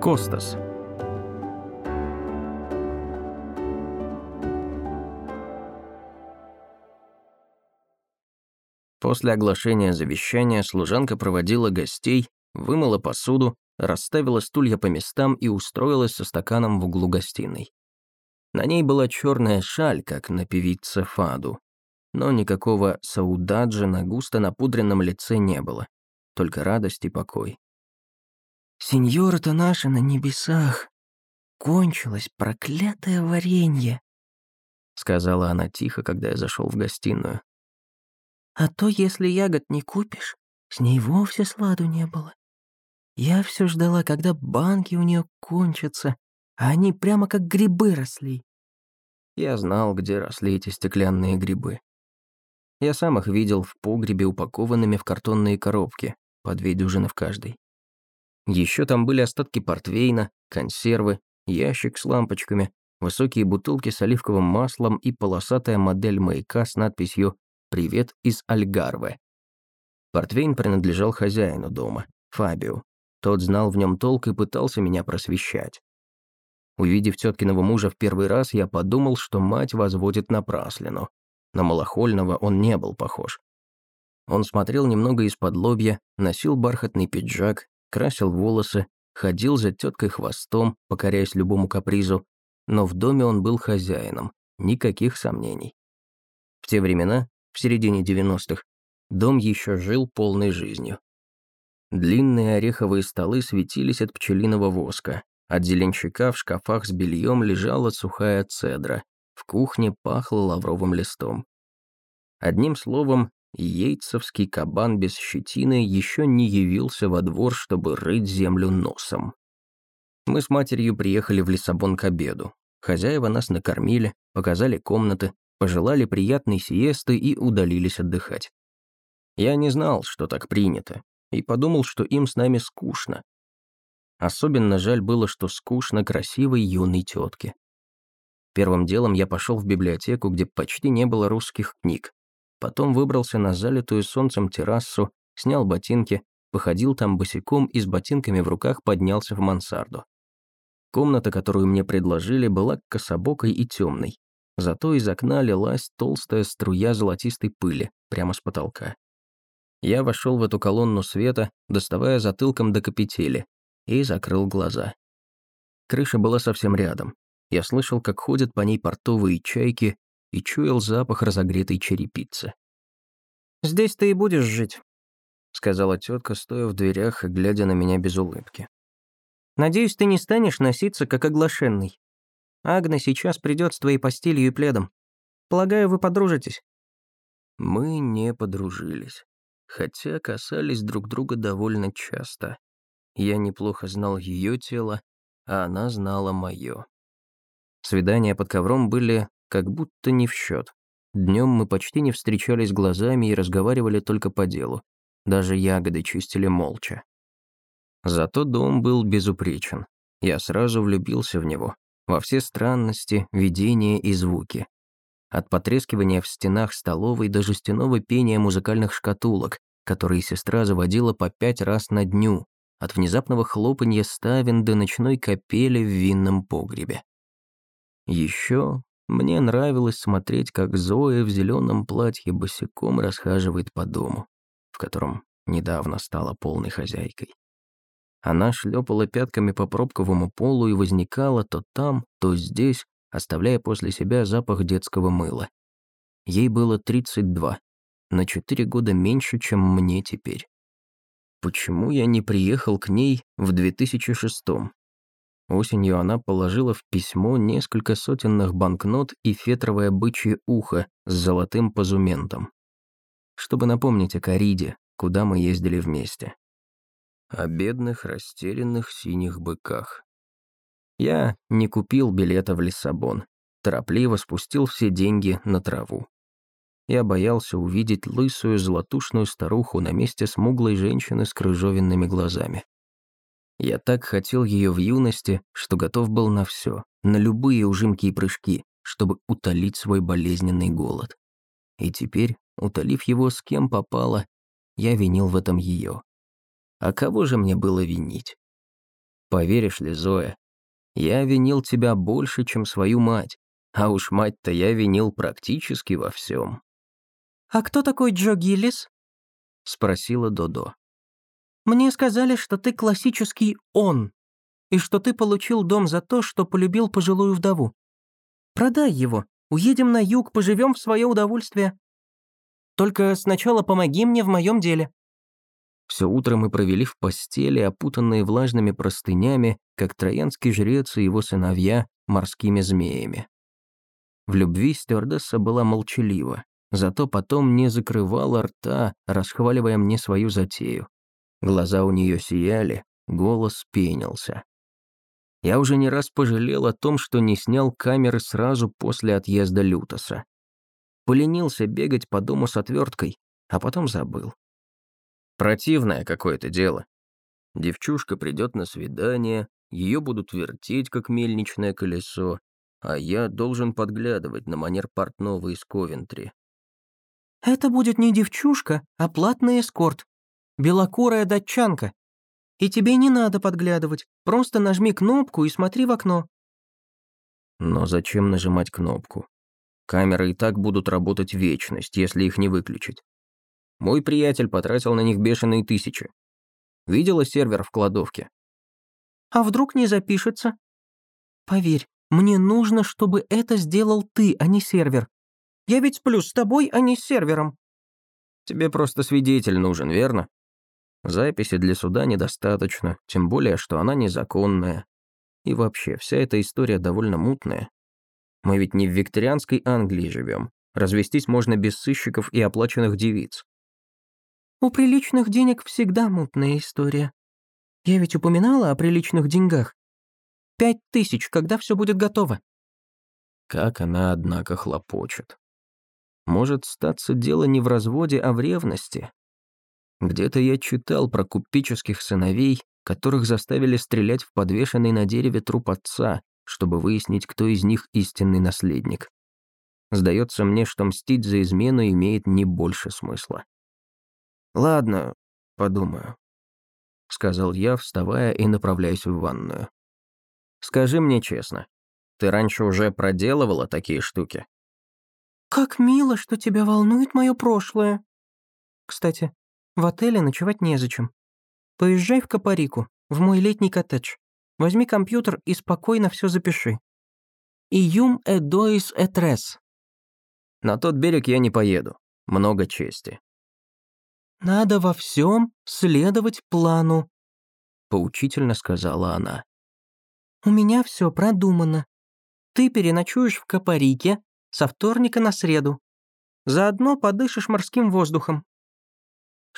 Костас. После оглашения завещания служанка проводила гостей, вымыла посуду, расставила стулья по местам и устроилась со стаканом в углу гостиной. На ней была черная шаль, как на певице Фаду, но никакого саудаджа на густо напудренном лице не было, только радость и покой. «Сеньора-то наша на небесах! Кончилось проклятое варенье!» Сказала она тихо, когда я зашел в гостиную. «А то, если ягод не купишь, с ней вовсе сладу не было. Я все ждала, когда банки у нее кончатся, а они прямо как грибы росли». Я знал, где росли эти стеклянные грибы. Я сам их видел в погребе, упакованными в картонные коробки, по две дюжины в каждой. Еще там были остатки портвейна, консервы, ящик с лампочками, высокие бутылки с оливковым маслом и полосатая модель маяка с надписью «Привет из Альгарве». Портвейн принадлежал хозяину дома, Фабио. Тот знал в нем толк и пытался меня просвещать. Увидев теткиного мужа в первый раз, я подумал, что мать возводит напраслину. На малохольного он не был похож. Он смотрел немного из-под лобья, носил бархатный пиджак, красил волосы, ходил за теткой хвостом, покоряясь любому капризу, но в доме он был хозяином, никаких сомнений. В те времена, в середине 90-х, дом еще жил полной жизнью. Длинные ореховые столы светились от пчелиного воска, от зеленщика в шкафах с бельем лежала сухая цедра, в кухне пахло лавровым листом. Одним словом, Ейцевский кабан без щетины еще не явился во двор, чтобы рыть землю носом. Мы с матерью приехали в Лиссабон к обеду. Хозяева нас накормили, показали комнаты, пожелали приятной сиесты и удалились отдыхать. Я не знал, что так принято, и подумал, что им с нами скучно. Особенно жаль было, что скучно красивой юной тетке. Первым делом я пошел в библиотеку, где почти не было русских книг, Потом выбрался на залитую солнцем террасу, снял ботинки, походил там босиком и с ботинками в руках поднялся в мансарду. Комната, которую мне предложили, была кособокой и темной. Зато из окна лилась толстая струя золотистой пыли прямо с потолка. Я вошел в эту колонну света, доставая затылком до капители, и закрыл глаза. Крыша была совсем рядом. Я слышал, как ходят по ней портовые чайки, и чуял запах разогретой черепицы. «Здесь ты и будешь жить», — сказала тетка, стоя в дверях и глядя на меня без улыбки. «Надеюсь, ты не станешь носиться, как оглашенный. Агна сейчас придет с твоей постелью и пледом. Полагаю, вы подружитесь». Мы не подружились, хотя касались друг друга довольно часто. Я неплохо знал ее тело, а она знала мое. Свидания под ковром были как будто не в счет. Днем мы почти не встречались глазами и разговаривали только по делу. Даже ягоды чистили молча. Зато дом был безупречен. Я сразу влюбился в него, во все странности, видения и звуки. От потрескивания в стенах столовой до жестяного пения музыкальных шкатулок, которые сестра заводила по пять раз на дню, от внезапного хлопанья ставен до ночной капели в винном погребе. Еще мне нравилось смотреть, как Зоя в зеленом платье босиком расхаживает по дому, в котором недавно стала полной хозяйкой. Она шлепала пятками по пробковому полу и возникала то там, то здесь, оставляя после себя запах детского мыла. Ей было 32, на 4 года меньше, чем мне теперь. Почему я не приехал к ней в 2006 -м? Осенью она положила в письмо несколько сотенных банкнот и фетровое бычье ухо с золотым позументом. Чтобы напомнить о Кариде, куда мы ездили вместе. О бедных, растерянных синих быках. Я не купил билета в Лиссабон. Торопливо спустил все деньги на траву. Я боялся увидеть лысую золотушную старуху на месте смуглой женщины с крыжовенными глазами. Я так хотел ее в юности, что готов был на все, на любые ужимки и прыжки, чтобы утолить свой болезненный голод. И теперь, утолив его с кем попало, я винил в этом ее. А кого же мне было винить? Поверишь ли, Зоя, я винил тебя больше, чем свою мать, а уж мать-то я винил практически во всем. «А кто такой Джо Гиллис?» — спросила Додо. «Мне сказали, что ты классический «он», и что ты получил дом за то, что полюбил пожилую вдову. Продай его, уедем на юг, поживем в свое удовольствие. Только сначала помоги мне в моем деле». Все утро мы провели в постели, опутанные влажными простынями, как троянский жрец и его сыновья морскими змеями. В любви стюардесса была молчалива, зато потом не закрывала рта, расхваливая мне свою затею. Глаза у нее сияли, голос пенился. Я уже не раз пожалел о том, что не снял камеры сразу после отъезда Лютоса. Поленился бегать по дому с отверткой, а потом забыл. Противное какое-то дело. Девчушка придет на свидание, ее будут вертеть, как мельничное колесо, а я должен подглядывать на манер портного из Ковентри. «Это будет не девчушка, а платный эскорт. Белокурая датчанка. И тебе не надо подглядывать, просто нажми кнопку и смотри в окно». Но зачем нажимать кнопку? Камеры и так будут работать вечность, если их не выключить. Мой приятель потратил на них бешеные тысячи. Видела сервер в кладовке? А вдруг не запишется? Поверь, мне нужно, чтобы это сделал ты, а не сервер. Я ведь сплю с тобой, а не с сервером. Тебе просто свидетель нужен, верно? Записи для суда недостаточно, тем более, что она незаконная. И вообще, вся эта история довольно мутная. Мы ведь не в викторианской Англии живем. Развестись можно без сыщиков и оплаченных девиц. У приличных денег всегда мутная история. Я ведь упоминала о приличных деньгах. Пять тысяч, когда все будет готово. Как она, однако, хлопочет. Может статься дело не в разводе, а в ревности. Где-то я читал про купеческих сыновей, которых заставили стрелять в подвешенный на дереве труп отца, чтобы выяснить, кто из них истинный наследник. Сдается мне, что мстить за измену имеет не больше смысла. «Ладно, подумаю», — сказал я, вставая и направляясь в ванную. «Скажи мне честно, ты раньше уже проделывала такие штуки?» «Как мило, что тебя волнует мое прошлое. Кстати, в отеле ночевать незачем. Поезжай в Капарику, в мой летний коттедж. Возьми компьютер и спокойно все запиши. Июм эдоис этрес. На тот берег я не поеду. Много чести. Надо во всем следовать плану, поучительно сказала она. У меня все продумано. Ты переночуешь в Капарике со вторника на среду. Заодно подышишь морским воздухом.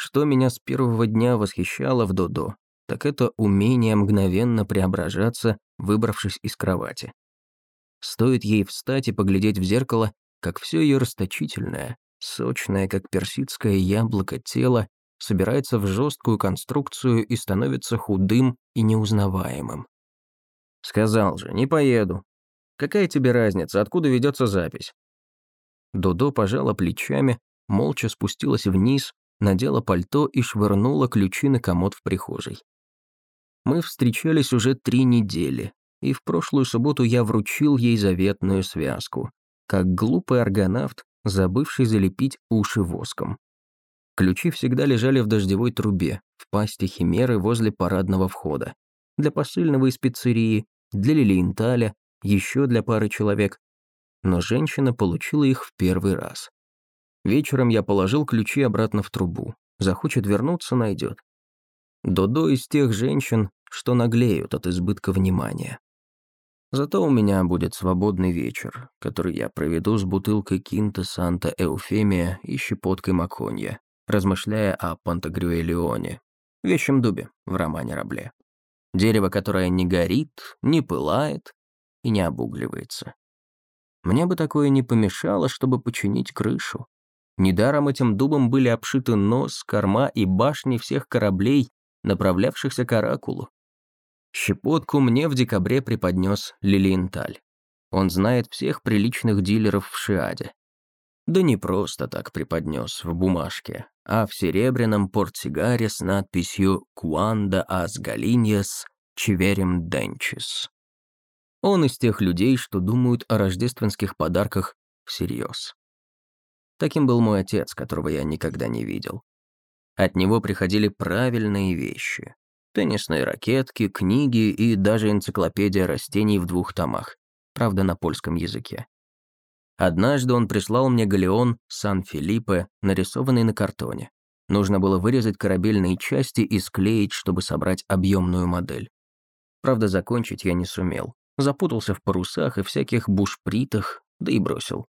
Что меня с первого дня восхищало в Додо, так это умение мгновенно преображаться, выбравшись из кровати. Стоит ей встать и поглядеть в зеркало, как все ее расточительное, сочное, как персидское яблоко тело, собирается в жесткую конструкцию и становится худым и неузнаваемым. «Сказал же, не поеду. Какая тебе разница, откуда ведется запись?» Додо пожала плечами, молча спустилась вниз, надела пальто и швырнула ключи на комод в прихожей. Мы встречались уже три недели, и в прошлую субботу я вручил ей заветную связку, как глупый аргонавт, забывший залепить уши воском. Ключи всегда лежали в дождевой трубе, в пасти химеры возле парадного входа. Для посыльного из пиццерии, для Лилиенталя, еще для пары человек. Но женщина получила их в первый раз. Вечером я положил ключи обратно в трубу. Захочет вернуться, найдет. Додо из тех женщин, что наглеют от избытка внимания. Зато у меня будет свободный вечер, который я проведу с бутылкой Кинта Санта Эуфемия и щепоткой Маконья, размышляя о Пантагрюэлеоне, вещем дубе в романе Рабле. Дерево, которое не горит, не пылает и не обугливается. Мне бы такое не помешало, чтобы починить крышу. Недаром этим дубом были обшиты нос, корма и башни всех кораблей, направлявшихся к Оракулу. Щепотку мне в декабре преподнес Лилиенталь. Он знает всех приличных дилеров в Шиаде. Да не просто так преподнес в бумажке, а в серебряном портсигаре с надписью «Куанда ас галиньяс Чеверем Денчис. Он из тех людей, что думают о рождественских подарках всерьез. Таким был мой отец, которого я никогда не видел. От него приходили правильные вещи. Теннисные ракетки, книги и даже энциклопедия растений в двух томах, правда, на польском языке. Однажды он прислал мне галеон Сан-Филиппе, нарисованный на картоне. Нужно было вырезать корабельные части и склеить, чтобы собрать объемную модель. Правда, закончить я не сумел. Запутался в парусах и всяких бушпритах, да и бросил.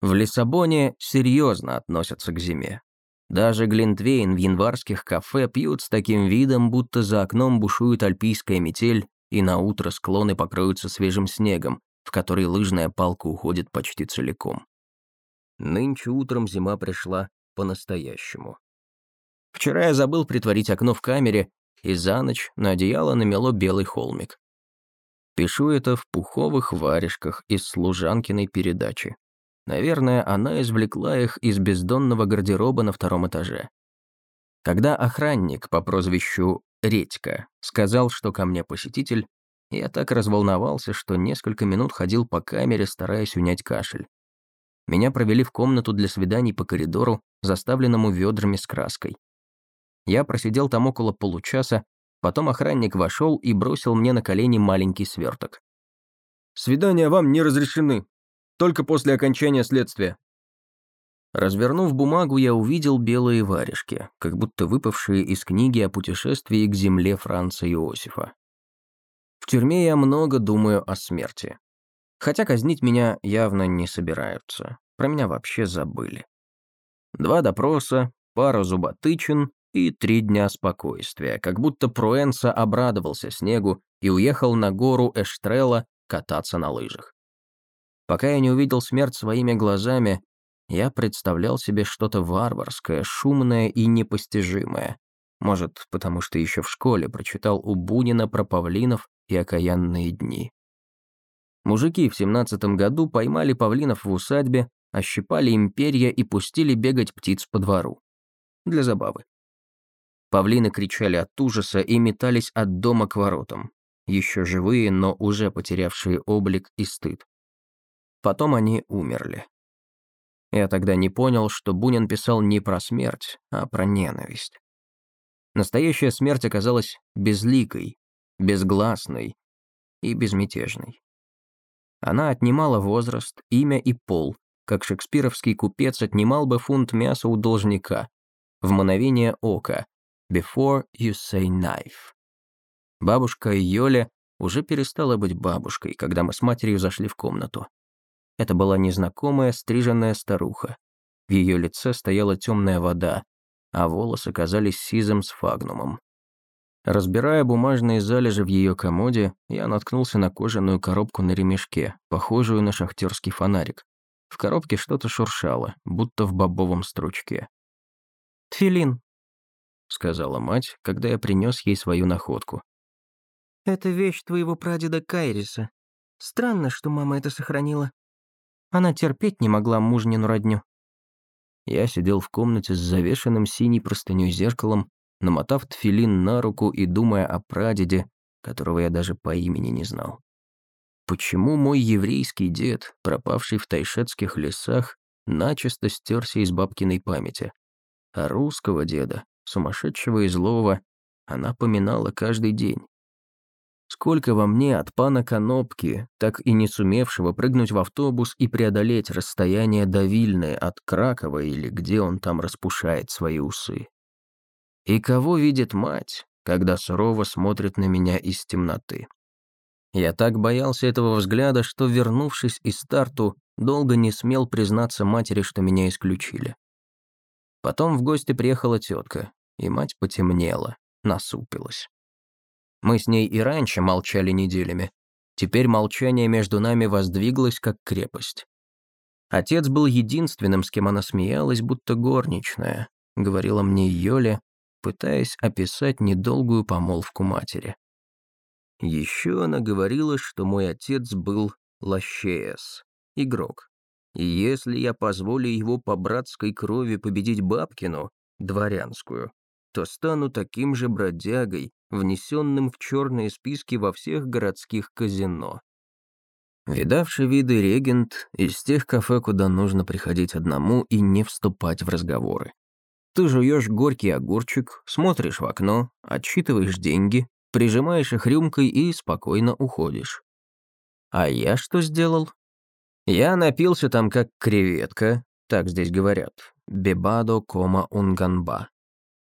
В Лиссабоне серьезно относятся к зиме. Даже глинтвейн в январских кафе пьют с таким видом, будто за окном бушует альпийская метель, и на утро склоны покроются свежим снегом, в который лыжная палка уходит почти целиком. Нынче утром зима пришла по-настоящему. Вчера я забыл притворить окно в камере, и за ночь на одеяло намело белый холмик. Пишу это в пуховых варежках из служанкиной передачи. Наверное, она извлекла их из бездонного гардероба на втором этаже. Когда охранник по прозвищу Редька сказал, что ко мне посетитель, я так разволновался, что несколько минут ходил по камере, стараясь унять кашель. Меня провели в комнату для свиданий по коридору, заставленному ведрами с краской. Я просидел там около получаса, потом охранник вошел и бросил мне на колени маленький сверток. «Свидания вам не разрешены», только после окончания следствия. Развернув бумагу, я увидел белые варежки, как будто выпавшие из книги о путешествии к земле Франца Иосифа. В тюрьме я много думаю о смерти. Хотя казнить меня явно не собираются. Про меня вообще забыли. Два допроса, пара зуботычин и три дня спокойствия, как будто Пруэнса обрадовался снегу и уехал на гору Эштрелла кататься на лыжах. Пока я не увидел смерть своими глазами, я представлял себе что-то варварское, шумное и непостижимое. Может, потому что еще в школе прочитал у Бунина про павлинов и окаянные дни. Мужики в семнадцатом году поймали павлинов в усадьбе, ощипали им перья и пустили бегать птиц по двору. Для забавы. Павлины кричали от ужаса и метались от дома к воротам. Еще живые, но уже потерявшие облик и стыд. Потом они умерли. Я тогда не понял, что Бунин писал не про смерть, а про ненависть. Настоящая смерть оказалась безликой, безгласной и безмятежной. Она отнимала возраст, имя и пол, как шекспировский купец отнимал бы фунт мяса у должника, в мгновение ока, before you say knife. Бабушка Йоля уже перестала быть бабушкой, когда мы с матерью зашли в комнату. Это была незнакомая стриженная старуха. В ее лице стояла темная вода, а волосы казались сизым сфагнумом. Разбирая бумажные залежи в ее комоде, я наткнулся на кожаную коробку на ремешке, похожую на шахтерский фонарик. В коробке что-то шуршало, будто в бобовом стручке. «Тфилин», — сказала мать, когда я принес ей свою находку. «Это вещь твоего прадеда Кайриса. Странно, что мама это сохранила. Она терпеть не могла мужнину родню. Я сидел в комнате с завешенным синей простыней зеркалом, намотав тфилин на руку и думая о прадеде, которого я даже по имени не знал. Почему мой еврейский дед, пропавший в тайшетских лесах, начисто стерся из бабкиной памяти? А русского деда, сумасшедшего и злого, она поминала каждый день. Сколько во мне от пана Конопки, так и не сумевшего прыгнуть в автобус и преодолеть расстояние до Вильны от Кракова или где он там распушает свои усы. И кого видит мать, когда сурово смотрит на меня из темноты? Я так боялся этого взгляда, что, вернувшись из старту, долго не смел признаться матери, что меня исключили. Потом в гости приехала тетка, и мать потемнела, насупилась. Мы с ней и раньше молчали неделями. Теперь молчание между нами воздвиглось, как крепость. Отец был единственным, с кем она смеялась, будто горничная, говорила мне Йоля, пытаясь описать недолгую помолвку матери. Еще она говорила, что мой отец был Лащеес, игрок. И если я позволю его по братской крови победить Бабкину, дворянскую, то стану таким же бродягой, внесенным в черные списки во всех городских казино. Видавший виды регент из тех кафе, куда нужно приходить одному и не вступать в разговоры. Ты жуешь горький огурчик, смотришь в окно, отсчитываешь деньги, прижимаешь их рюмкой и спокойно уходишь. А я что сделал? Я напился там как креветка, так здесь говорят, бебадо кома унганба.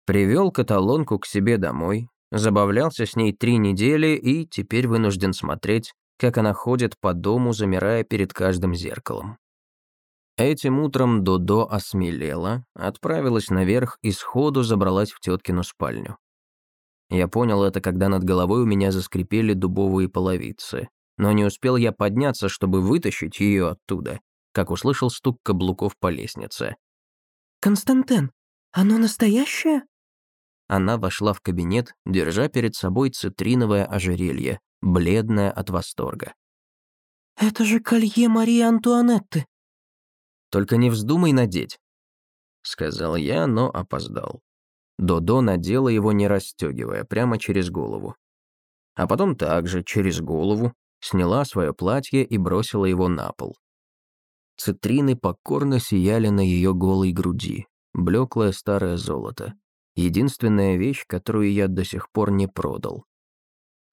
Привел каталонку к себе домой, забавлялся с ней три недели и теперь вынужден смотреть, как она ходит по дому, замирая перед каждым зеркалом. Этим утром Додо осмелела, отправилась наверх и сходу забралась в теткину спальню. Я понял это, когда над головой у меня заскрипели дубовые половицы, но не успел я подняться, чтобы вытащить ее оттуда, как услышал стук каблуков по лестнице. «Константин, оно настоящее?» Она вошла в кабинет, держа перед собой цитриновое ожерелье, бледное от восторга. «Это же колье Марии Антуанетты!» «Только не вздумай надеть», — сказал я, но опоздал. Додо надела его, не расстегивая, прямо через голову. А потом также, через голову, сняла свое платье и бросила его на пол. Цитрины покорно сияли на ее голой груди, блеклое старое золото. Единственная вещь, которую я до сих пор не продал.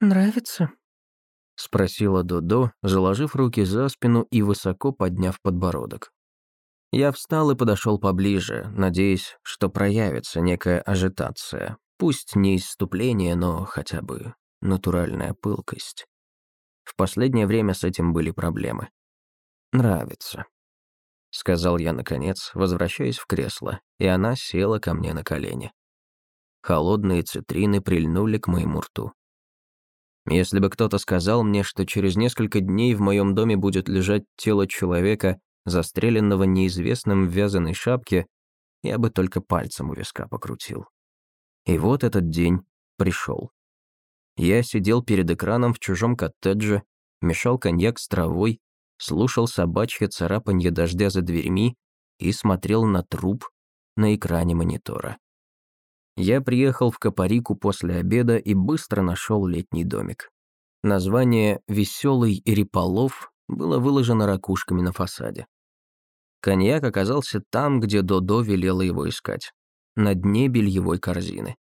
«Нравится?» — спросила Додо, заложив руки за спину и высоко подняв подбородок. Я встал и подошел поближе, надеясь, что проявится некая ажитация. Пусть не исступление, но хотя бы натуральная пылкость. В последнее время с этим были проблемы. «Нравится», — сказал я наконец, возвращаясь в кресло, и она села ко мне на колени. Холодные цитрины прильнули к моему рту. Если бы кто-то сказал мне, что через несколько дней в моем доме будет лежать тело человека, застреленного неизвестным в вязаной шапке, я бы только пальцем у виска покрутил. И вот этот день пришел. Я сидел перед экраном в чужом коттедже, мешал коньяк с травой, слушал собачье царапанье дождя за дверьми и смотрел на труп на экране монитора. Я приехал в Капарику после обеда и быстро нашел летний домик. Название «Веселый Риполов» было выложено ракушками на фасаде. Коньяк оказался там, где Додо велела его искать, на дне бельевой корзины.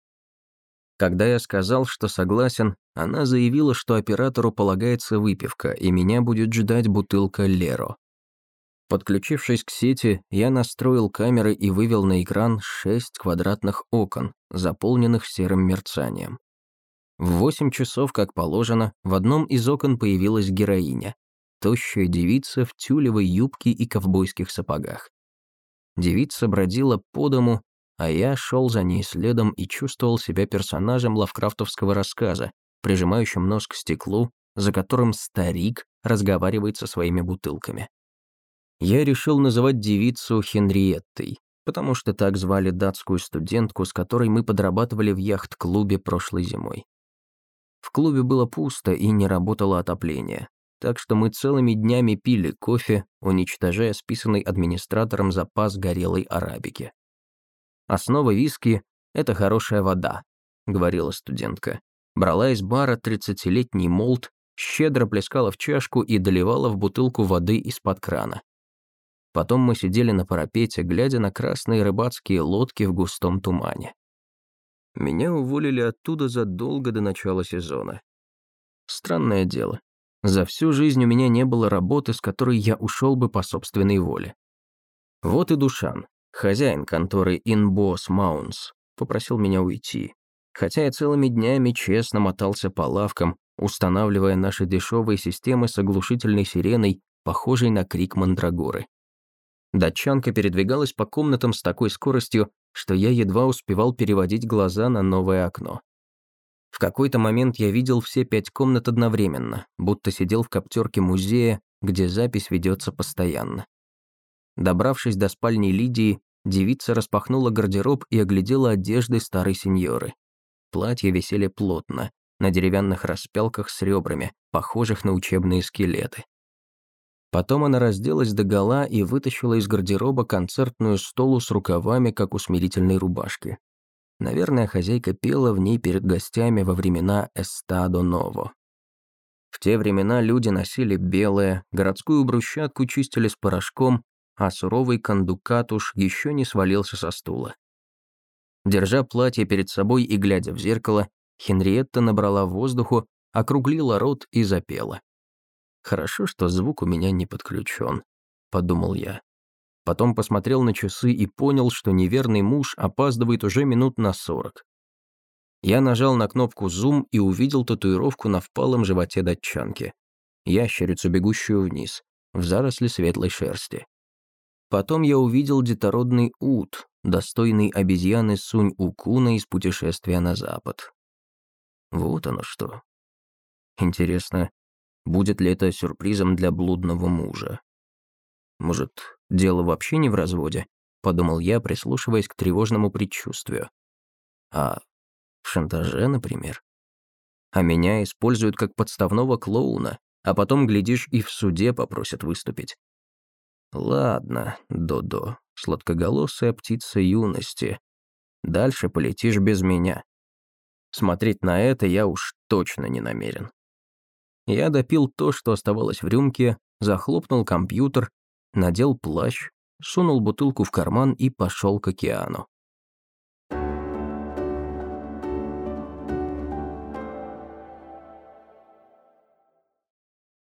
Когда я сказал, что согласен, она заявила, что оператору полагается выпивка, и меня будет ждать бутылка Леро. Подключившись к сети, я настроил камеры и вывел на экран шесть квадратных окон, заполненных серым мерцанием. В восемь часов, как положено, в одном из окон появилась героиня. Тощая девица в тюлевой юбке и ковбойских сапогах. Девица бродила по дому, а я шел за ней следом и чувствовал себя персонажем лавкрафтовского рассказа, прижимающим нос к стеклу, за которым старик разговаривает со своими бутылками. Я решил называть девицу Хенриеттой, потому что так звали датскую студентку, с которой мы подрабатывали в яхт-клубе прошлой зимой. В клубе было пусто и не работало отопление, так что мы целыми днями пили кофе, уничтожая списанный администратором запас горелой арабики. Основа виски — это хорошая вода, говорила студентка. Брала из бара тридцатилетний молд, щедро плескала в чашку и доливала в бутылку воды из-под крана. Потом мы сидели на парапете, глядя на красные рыбацкие лодки в густом тумане. Меня уволили оттуда задолго до начала сезона. Странное дело. За всю жизнь у меня не было работы, с которой я ушел бы по собственной воле. Вот и Душан, Хозяин конторы Inboss Mounts попросил меня уйти, хотя я целыми днями честно мотался по лавкам, устанавливая наши дешевые системы с оглушительной сиреной, похожей на крик мандрагоры. Датчанка передвигалась по комнатам с такой скоростью, что я едва успевал переводить глаза на новое окно. В какой-то момент я видел все пять комнат одновременно, будто сидел в коптерке музея, где запись ведется постоянно. Добравшись до спальни Лидии, Девица распахнула гардероб и оглядела одежды старой сеньоры. Платья висели плотно, на деревянных распялках с ребрами, похожих на учебные скелеты. Потом она разделась до гола и вытащила из гардероба концертную столу с рукавами, как у смирительной рубашки. Наверное, хозяйка пела в ней перед гостями во времена Эстадо Ново. В те времена люди носили белое, городскую брусчатку чистили с порошком, а суровый кондукатуш еще не свалился со стула. Держа платье перед собой и глядя в зеркало, Хенриетта набрала воздуху, округлила рот и запела. «Хорошо, что звук у меня не подключен», — подумал я. Потом посмотрел на часы и понял, что неверный муж опаздывает уже минут на сорок. Я нажал на кнопку «Зум» и увидел татуировку на впалом животе датчанки. Ящерицу, бегущую вниз, в заросли светлой шерсти. Потом я увидел детородный ут, достойный обезьяны Сунь-Укуна из путешествия на запад. Вот оно что. Интересно, будет ли это сюрпризом для блудного мужа? Может, дело вообще не в разводе? Подумал я, прислушиваясь к тревожному предчувствию. А в шантаже, например? А меня используют как подставного клоуна, а потом, глядишь, и в суде попросят выступить. Ладно, Додо, сладкоголосая птица юности. Дальше полетишь без меня. Смотреть на это я уж точно не намерен. Я допил то, что оставалось в рюмке, захлопнул компьютер, надел плащ, сунул бутылку в карман и пошел к океану.